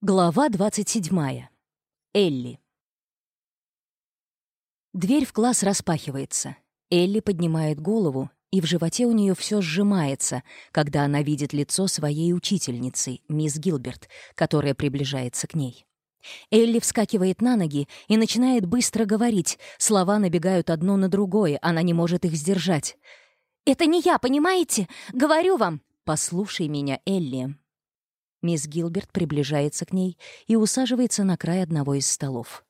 Глава 27. Элли. Дверь в класс распахивается. Элли поднимает голову, и в животе у нее все сжимается, когда она видит лицо своей учительницы, мисс Гилберт, которая приближается к ней. Элли вскакивает на ноги и начинает быстро говорить. Слова набегают одно на другое, она не может их сдержать. «Это не я, понимаете? Говорю вам!» «Послушай меня, Элли», Мисс Гилберт приближается к ней и усаживается на край одного из столов.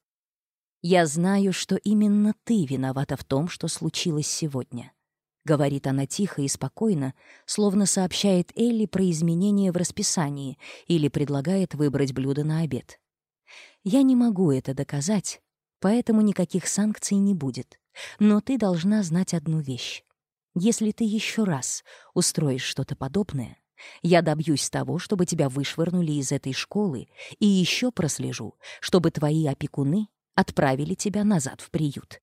«Я знаю, что именно ты виновата в том, что случилось сегодня», — говорит она тихо и спокойно, словно сообщает Элли про изменения в расписании или предлагает выбрать блюдо на обед. «Я не могу это доказать, поэтому никаких санкций не будет. Но ты должна знать одну вещь. Если ты еще раз устроишь что-то подобное, я добьюсь того, чтобы тебя вышвырнули из этой школы, и еще прослежу, чтобы твои опекуны отправили тебя назад в приют.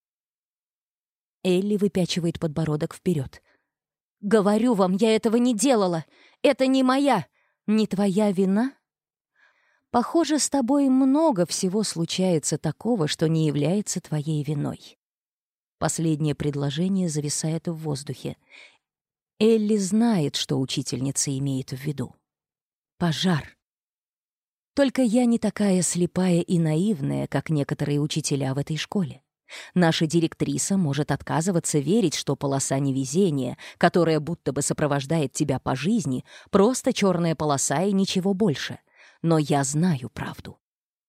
Элли выпячивает подбородок вперед. «Говорю вам, я этого не делала! Это не моя! Не твоя вина?» «Похоже, с тобой много всего случается такого, что не является твоей виной». Последнее предложение зависает в воздухе. Элли знает, что учительница имеет в виду. Пожар. Только я не такая слепая и наивная, как некоторые учителя в этой школе. Наша директриса может отказываться верить, что полоса невезения, которая будто бы сопровождает тебя по жизни, просто черная полоса и ничего больше. Но я знаю правду.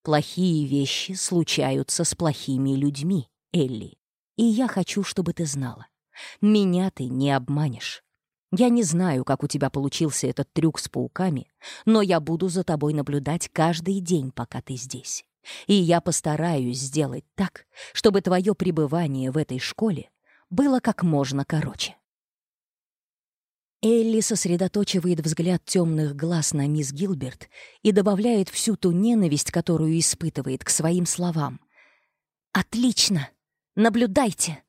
Плохие вещи случаются с плохими людьми, Элли. И я хочу, чтобы ты знала. Меня ты не обманешь. Я не знаю, как у тебя получился этот трюк с пауками, но я буду за тобой наблюдать каждый день, пока ты здесь. И я постараюсь сделать так, чтобы твое пребывание в этой школе было как можно короче. Элли сосредоточивает взгляд темных глаз на мисс Гилберт и добавляет всю ту ненависть, которую испытывает к своим словам. «Отлично! Наблюдайте!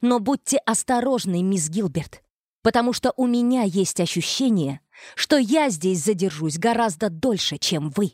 Но будьте осторожны, мисс Гилберт! потому что у меня есть ощущение, что я здесь задержусь гораздо дольше, чем вы.